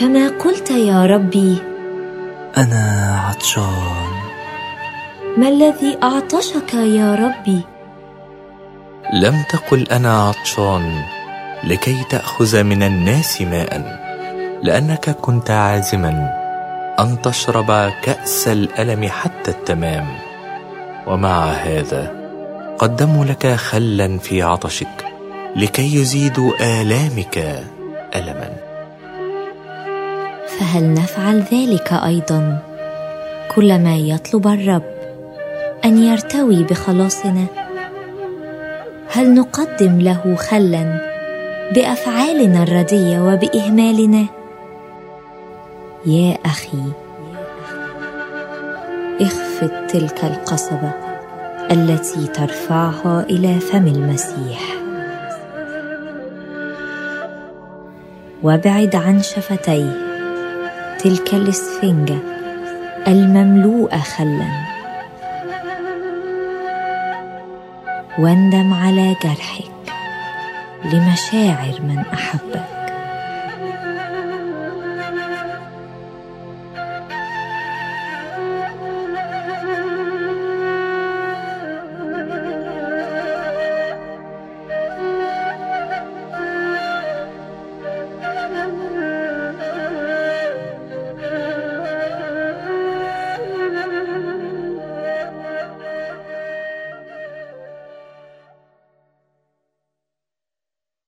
كما قلت يا ربي. أنا عطشان. ما الذي أعطشك يا ربي؟ لم تقل أنا عطشان لكي تأخذ من الناس ماء لأنك كنت عازما أن تشرب كأس الألم حتى التمام. ومع هذا قدموا لك خلا في عطشك لكي يزيدوا آلامك ألما. فهل نفعل ذلك أيضا؟ كلما يطلب الرب أن يرتوي بخلاصنا هل نقدم له خلا بأفعالنا الردية وبإهمالنا؟ يا أخي اخفض تلك القصبة التي ترفعها إلى فم المسيح. وابعد عن شفتيه. تلك الاسفنجة المملوءة خلا. واندم على جرحك لمشاعر من أحبك.